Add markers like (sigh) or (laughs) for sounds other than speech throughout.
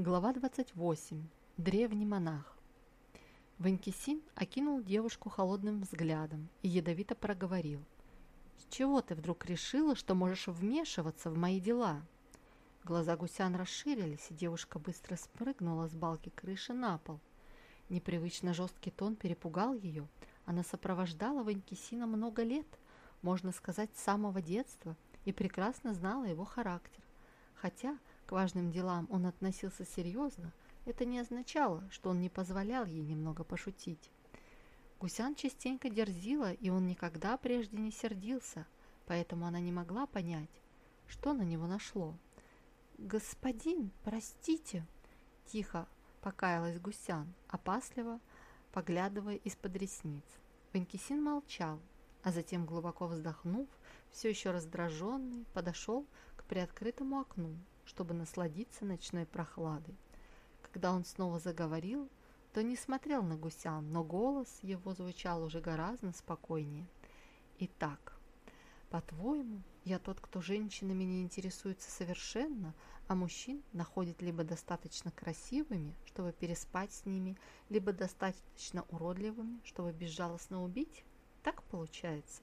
Глава 28. Древний монах. Ванькисин окинул девушку холодным взглядом и ядовито проговорил. «С чего ты вдруг решила, что можешь вмешиваться в мои дела?» Глаза гусян расширились, и девушка быстро спрыгнула с балки крыши на пол. Непривычно жесткий тон перепугал ее. Она сопровождала Ванькисина много лет, можно сказать, с самого детства, и прекрасно знала его характер. Хотя к важным делам он относился серьезно, это не означало, что он не позволял ей немного пошутить. Гусян частенько дерзила, и он никогда прежде не сердился, поэтому она не могла понять, что на него нашло. «Господин, простите!» – тихо покаялась Гусян, опасливо поглядывая из-под ресниц. Ванькисин молчал, а затем, глубоко вздохнув, все еще раздраженный, подошел к приоткрытому окну чтобы насладиться ночной прохладой. Когда он снова заговорил, то не смотрел на гусян, но голос его звучал уже гораздо спокойнее. «Итак, по-твоему, я тот, кто женщинами не интересуется совершенно, а мужчин находит либо достаточно красивыми, чтобы переспать с ними, либо достаточно уродливыми, чтобы безжалостно убить? Так получается?»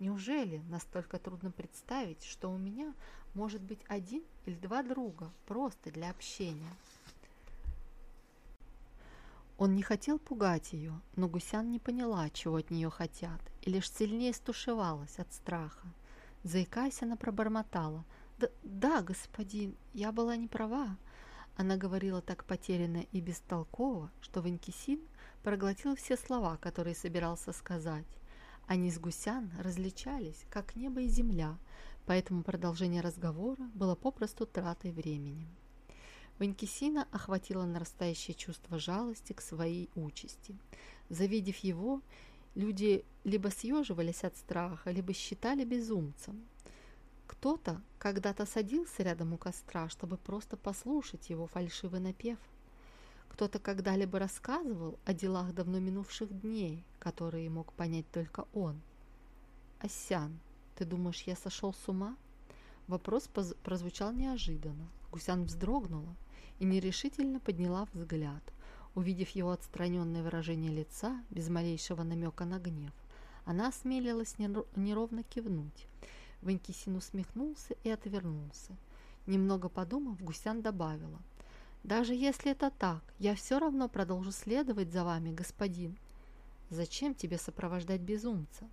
Неужели настолько трудно представить, что у меня может быть один или два друга, просто для общения? Он не хотел пугать ее, но Гусян не поняла, чего от нее хотят, и лишь сильнее стушевалась от страха. Заикаясь, она пробормотала. «Да, да, господин, я была не права». Она говорила так потерянно и бестолково, что Ванькисин проглотил все слова, которые собирался сказать. Они с гусян различались, как небо и земля, поэтому продолжение разговора было попросту тратой времени. Ванькисина охватило нарастающее чувство жалости к своей участи. Завидев его, люди либо съеживались от страха, либо считали безумцем. Кто-то когда-то садился рядом у костра, чтобы просто послушать его фальшивый напев – кто-то когда-либо рассказывал о делах давно минувших дней, которые мог понять только он. «Осян, ты думаешь, я сошел с ума?» Вопрос прозвучал неожиданно. Гусян вздрогнула и нерешительно подняла взгляд, увидев его отстраненное выражение лица без малейшего намека на гнев. Она осмелилась неровно кивнуть. Ванькисин усмехнулся и отвернулся. Немного подумав, Гусян добавила – даже если это так, я все равно продолжу следовать за вами, господин. Зачем тебе сопровождать безумца?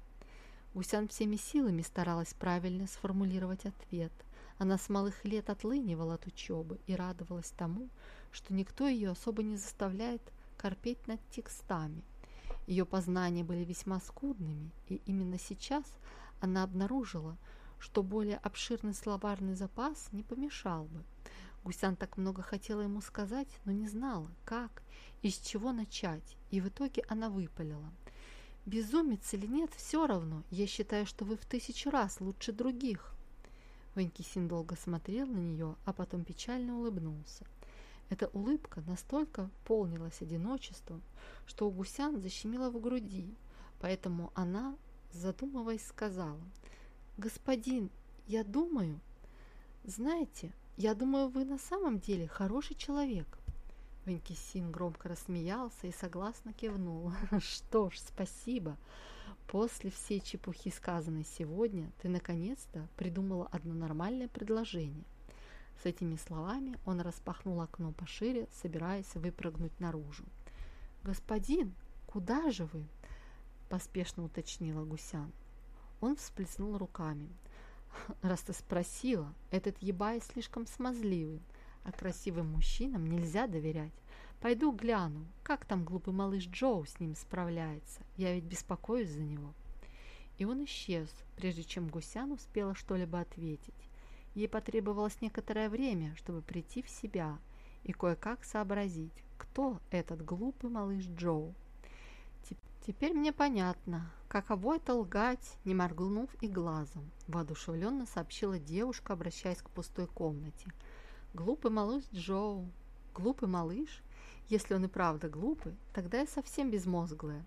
Гусян всеми силами старалась правильно сформулировать ответ. Она с малых лет отлынивала от учебы и радовалась тому, что никто ее особо не заставляет корпеть над текстами. Ее познания были весьма скудными, и именно сейчас она обнаружила, что более обширный словарный запас не помешал бы. Гусян так много хотела ему сказать, но не знала, как и с чего начать, и в итоге она выпалила. «Безумец или нет, все равно. Я считаю, что вы в тысячу раз лучше других». Ванькисин долго смотрел на нее, а потом печально улыбнулся. Эта улыбка настолько полнилась одиночеством, что у гусян защемило в груди, поэтому она, задумываясь, сказала, «Господин, я думаю, знаете, «Я думаю, вы на самом деле хороший человек». Венкисин громко рассмеялся и согласно кивнул. (laughs) «Что ж, спасибо. После всей чепухи, сказанной сегодня, ты наконец-то придумала одно нормальное предложение». С этими словами он распахнул окно пошире, собираясь выпрыгнуть наружу. «Господин, куда же вы?» – поспешно уточнила Гусян. Он всплеснул руками. Раз ты спросила, этот ебай слишком смазливый, а красивым мужчинам нельзя доверять. Пойду гляну, как там глупый малыш Джоу с ним справляется. Я ведь беспокоюсь за него. И он исчез, прежде чем Гусян успела что-либо ответить. Ей потребовалось некоторое время, чтобы прийти в себя и кое-как сообразить, кто этот глупый малыш Джоу. Теперь мне понятно, каково это лгать, не моргнув и глазом, воодушевленно сообщила девушка, обращаясь к пустой комнате. Глупый малыш Джоу. Глупый малыш? Если он и правда глупый, тогда я совсем безмозглая.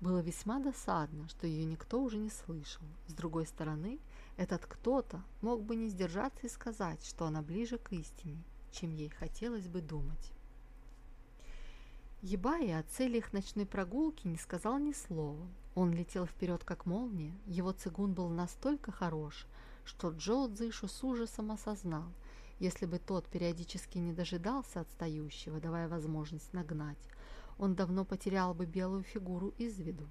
Было весьма досадно, что ее никто уже не слышал. С другой стороны, этот кто-то мог бы не сдержаться и сказать, что она ближе к истине. чем ей хотелось бы думать. Ебая о цели их ночной прогулки не сказал ни слова. Он летел вперед, как молния. Его цигун был настолько хорош, что Джо Цзышу с ужасом осознал, если бы тот периодически не дожидался отстающего, давая возможность нагнать, он давно потерял бы белую фигуру из виду.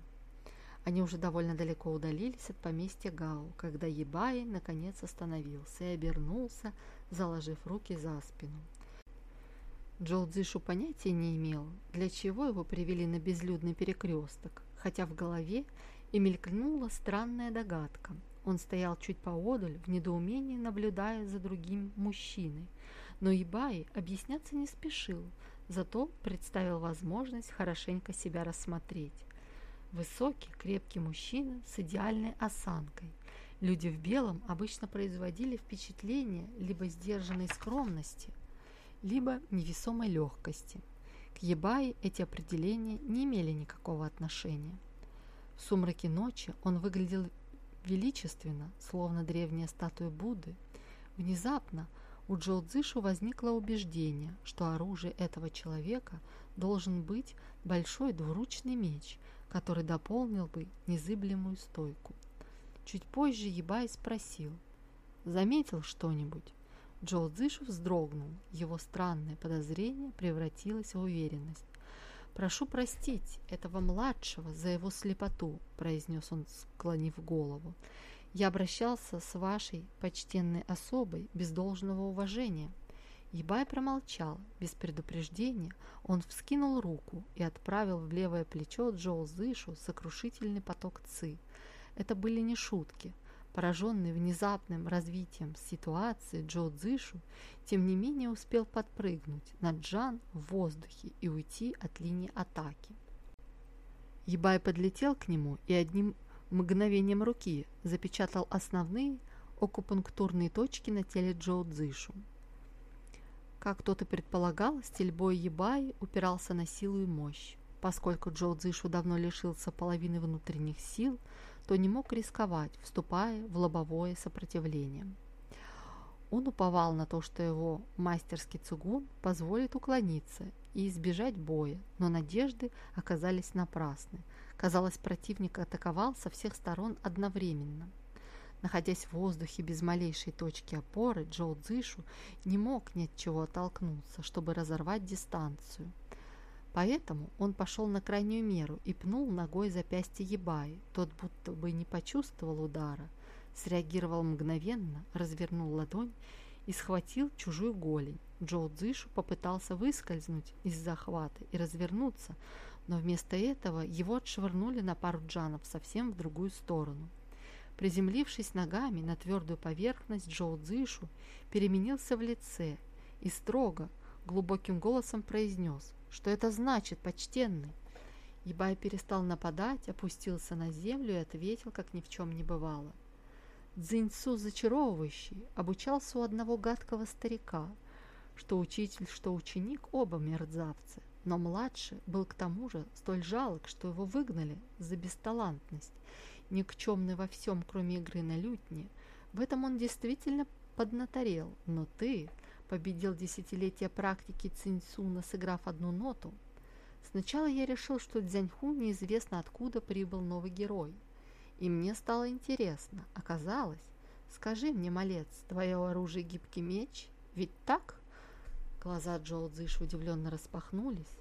Они уже довольно далеко удалились от поместья Гау, когда Ебай наконец остановился и обернулся, заложив руки за спину. Джоу Цзишу понятия не имел, для чего его привели на безлюдный перекресток, хотя в голове и мелькнула странная догадка. Он стоял чуть поодаль, в недоумении наблюдая за другим мужчиной, но Ибай объясняться не спешил, зато представил возможность хорошенько себя рассмотреть. Высокий, крепкий мужчина с идеальной осанкой. Люди в белом обычно производили впечатление либо сдержанной скромности, либо невесомой легкости. К Ебае эти определения не имели никакого отношения. В сумраке ночи он выглядел величественно, словно древняя статуя Будды. Внезапно у Джоу Цзышу возникло убеждение, что оружие этого человека должен быть большой двуручный меч, который дополнил бы незыблемую стойку. Чуть позже Ебай спросил, «Заметил что-нибудь?» Джо Цзышу вздрогнул. Его странное подозрение превратилось в уверенность. «Прошу простить этого младшего за его слепоту», – произнес он, склонив голову. «Я обращался с вашей почтенной особой без должного уважения». Ебай промолчал. Без предупреждения он вскинул руку и отправил в левое плечо Джоу Зышу сокрушительный поток ци. Это были не шутки – Пораженный внезапным развитием ситуации, Джо Цзышу, тем не менее успел подпрыгнуть на Джан в воздухе и уйти от линии атаки. Ебай подлетел к нему и одним мгновением руки запечатал основные окупунктурные точки на теле Джо Цзышу. Как тот и предполагал, стиль боя Ебай упирался на силу и мощь. Поскольку Джо Цзышу давно лишился половины внутренних сил, то не мог рисковать, вступая в лобовое сопротивление. Он уповал на то, что его мастерский цугун позволит уклониться и избежать боя, но надежды оказались напрасны. Казалось, противник атаковал со всех сторон одновременно. Находясь в воздухе без малейшей точки опоры, Джоу Цзышу не мог ни от чего оттолкнуться, чтобы разорвать дистанцию. Поэтому он пошел на крайнюю меру и пнул ногой запястье Ебаи. Тот будто бы не почувствовал удара, среагировал мгновенно, развернул ладонь и схватил чужую голень. Джоу Цзишу попытался выскользнуть из захвата и развернуться, но вместо этого его отшвырнули на пару джанов совсем в другую сторону. Приземлившись ногами на твердую поверхность, Джоу Цзишу переменился в лице и строго, глубоким голосом произнес что это значит, почтенный? Ебай перестал нападать, опустился на землю и ответил, как ни в чем не бывало. Дзиньцу зачаровывающий обучался у одного гадкого старика, что учитель, что ученик оба мерзавцы, но младший был к тому же столь жалок, что его выгнали за бесталантность, никчемный во всем, кроме игры на лютне. В этом он действительно поднаторел, но ты, победил десятилетия практики Цинцуна, сыграв одну ноту. Сначала я решил, что Дзяньху неизвестно откуда прибыл новый герой. И мне стало интересно. Оказалось, скажи мне, малец, твое оружие гибкий меч? Ведь так? Глаза Джоу Цзыш удивленно распахнулись.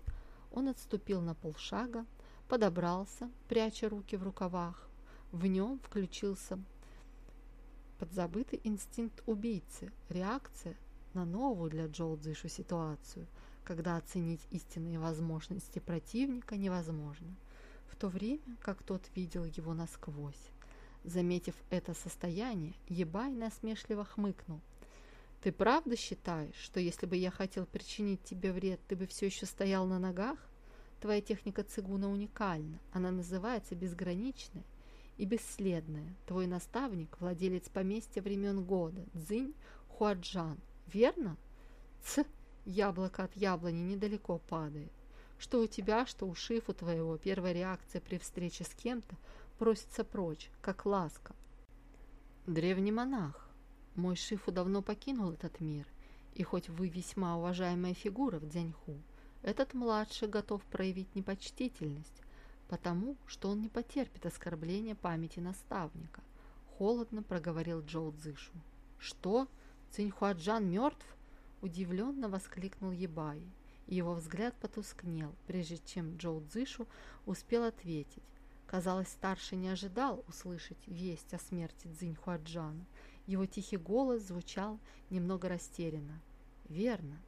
Он отступил на полшага, подобрался, пряча руки в рукавах. В нем включился подзабытый инстинкт убийцы, реакция на новую для Джоу Цзышу ситуацию, когда оценить истинные возможности противника невозможно, в то время как тот видел его насквозь. Заметив это состояние, Ебай насмешливо хмыкнул. «Ты правда считаешь, что если бы я хотел причинить тебе вред, ты бы все еще стоял на ногах? Твоя техника цигуна уникальна, она называется безграничная и бесследная. Твой наставник, владелец поместья времен года, Цзинь Хуаджан, верно? Ц, яблоко от яблони недалеко падает. Что у тебя, что у шифу твоего, первая реакция при встрече с кем-то просится прочь, как ласка. Древний монах. Мой шифу давно покинул этот мир, И хоть вы весьма уважаемая фигура в Дзяньху, этот младший готов проявить непочтительность, потому что он не потерпит оскорбления памяти наставника. Холодно проговорил Джоу Цзышу. «Что? Циньхуаджан мертв?» Удивленно воскликнул Ебай. Его взгляд потускнел, прежде чем Джоу Цзышу успел ответить. Казалось, старший не ожидал услышать весть о смерти Цзиньхуаджана. Его тихий голос звучал немного растерянно. «Верно,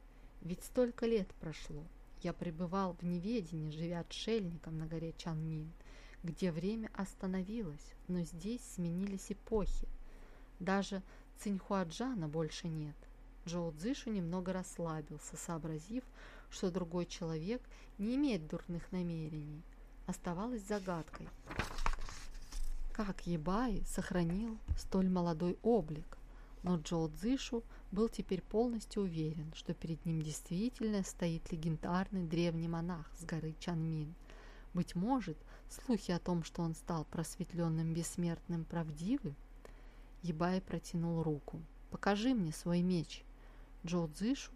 ведь столько лет прошло. Я пребывал в неведении, живя отшельником на горе Чанмин, где время остановилось, но здесь сменились эпохи. Даже Циньхуаджана больше нет. Джоу Цзишу немного расслабился, сообразив, что другой человек не имеет дурных намерений. Оставалось загадкой. Как Ебай сохранил столь молодой облик? Но Джоу Цзишу был теперь полностью уверен, что перед ним действительно стоит легендарный древний монах с горы Чанмин. Быть может, слухи о том, что он стал просветленным бессмертным, правдивы? Ебай протянул руку. «Покажи мне свой меч». Джоу Цзишу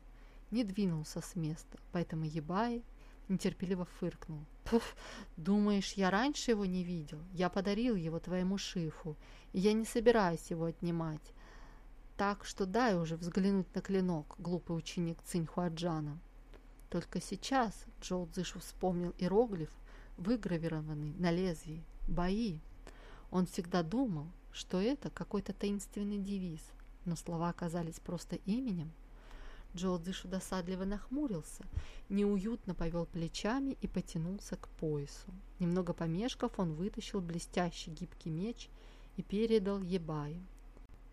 не двинулся с места, поэтому Ебай нетерпеливо фыркнул. «Пф, думаешь, я раньше его не видел? Я подарил его твоему шифу, и я не собираюсь его отнимать. Так что дай уже взглянуть на клинок, глупый ученик Циньхуаджана». Только сейчас Джоу Цзишу вспомнил иероглиф, выгравированный на лезвии «Бои». Он всегда думал, что это какой-то таинственный девиз, но слова оказались просто именем – Джо Дзышу досадливо нахмурился, неуютно повел плечами и потянулся к поясу. Немного помешков, он вытащил блестящий гибкий меч и передал Ебаю.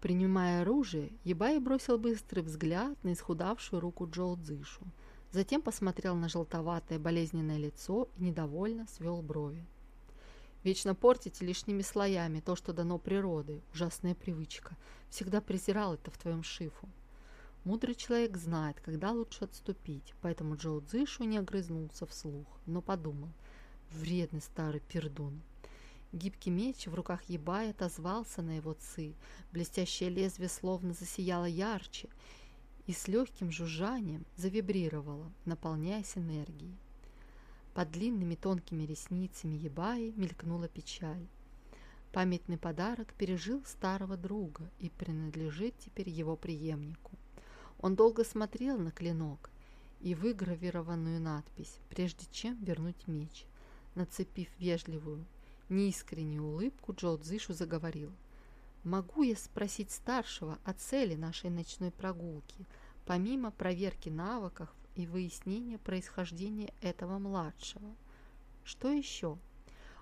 Принимая оружие, Ебай бросил быстрый взгляд на исхудавшую руку Джо Дзышу. Затем посмотрел на желтоватое болезненное лицо и недовольно свел брови. «Вечно портите лишними слоями то, что дано природой. Ужасная привычка. Всегда презирал это в твоем шифу. Мудрый человек знает, когда лучше отступить, поэтому Джоу Цзышу не огрызнулся вслух, но подумал. Вредный старый пердун. Гибкий меч в руках Ебая отозвался на его ци, блестящее лезвие словно засияло ярче и с легким жужжанием завибрировало, наполняясь энергией. Под длинными тонкими ресницами Ебаи мелькнула печаль. Памятный подарок пережил старого друга и принадлежит теперь его преемнику. Он долго смотрел на клинок и выгравированную надпись, прежде чем вернуть меч. Нацепив вежливую, неискреннюю улыбку, Джо Цзишу заговорил. «Могу я спросить старшего о цели нашей ночной прогулки, помимо проверки навыков и выяснения происхождения этого младшего? Что еще?»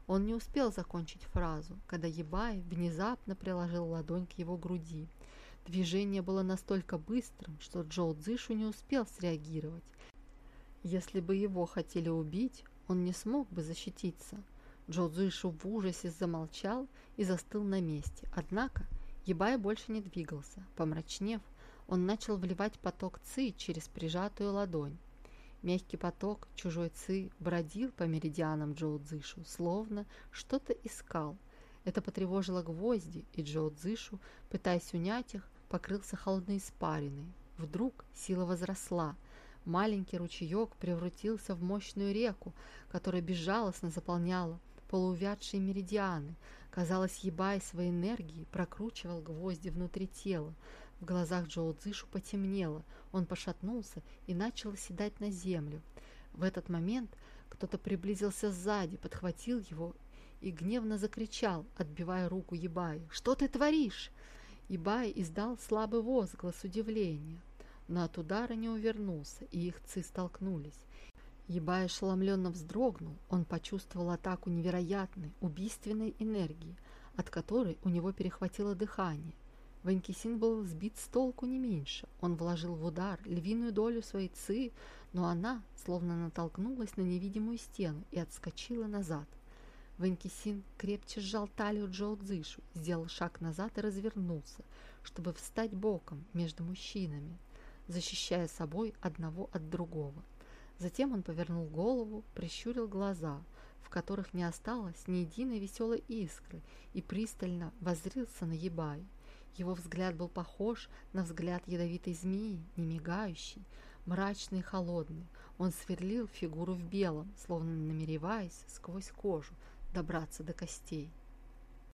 Он не успел закончить фразу, когда Ебай внезапно приложил ладонь к его груди – Движение было настолько быстрым, что Джоу Цзишу не успел среагировать. Если бы его хотели убить, он не смог бы защититься. Джоу Цзишу в ужасе замолчал и застыл на месте. Однако Ебай больше не двигался. Помрачнев, он начал вливать поток ци через прижатую ладонь. Мягкий поток чужой ци бродил по меридианам Джоу Цзишу, словно что-то искал – это потревожило гвозди, и Джо Цзышу, пытаясь унять их, покрылся холодной испариной. Вдруг сила возросла. Маленький ручеек превратился в мощную реку, которая безжалостно заполняла полуувядшие меридианы. Казалось, ебая своей энергией, прокручивал гвозди внутри тела. В глазах Джоу Цзышу потемнело, он пошатнулся и начал оседать на землю. В этот момент кто-то приблизился сзади, подхватил его и гневно закричал, отбивая руку Ебаи. «Что ты творишь?» Ибай издал слабый возглас удивления, но от удара не увернулся, и их ци столкнулись. Ебай ошеломленно вздрогнул, он почувствовал атаку невероятной, убийственной энергии, от которой у него перехватило дыхание. Ванькисин был сбит с толку не меньше. Он вложил в удар львиную долю своей ци, но она словно натолкнулась на невидимую стену и отскочила назад. Ванькисин крепче сжал талию Джоу Цзышу, сделал шаг назад и развернулся, чтобы встать боком между мужчинами, защищая собой одного от другого. Затем он повернул голову, прищурил глаза, в которых не осталось ни единой веселой искры, и пристально воззрился на Ебай. Его взгляд был похож на взгляд ядовитой змеи, не мигающий, мрачный и холодный. Он сверлил фигуру в белом, словно намереваясь сквозь кожу добраться до костей.